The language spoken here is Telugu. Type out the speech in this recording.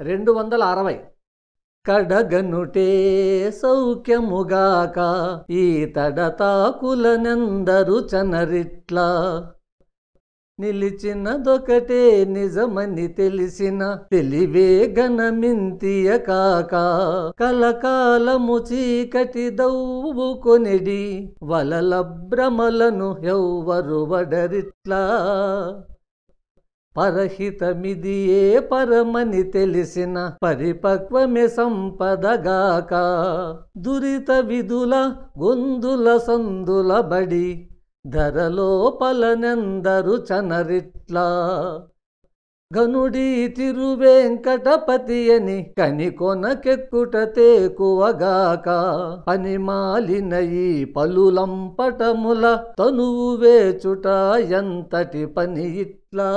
రెండు వందల అరవై. కడగనుటే సౌఖ్యముగాక ఈ తడతాకులనెందరు చనరిట్లా. నిలిచినదొకటే నిజమని తెలిసిన తెలివే గణమింతియ కాక. కలకాలము చీకటి దౌవుకొనిడి వలల భ్రమలను ఎవ్వరు వడరిట్లా. పరహితమిది ఏ పరమని తెలిసిన పరిపక్వమే సంపదగాక. దురిత విధుల గొందుల సందుల బడి ధరలోపలనెందరు చనరిట్లా. గనుడి తిరువేంకటపతి అని కొనకెక్కుట తేకువగాక అని మాలిన ఈ పలులంపటముల తనువు వేచుట ఎంతటి పని ఇట్లా?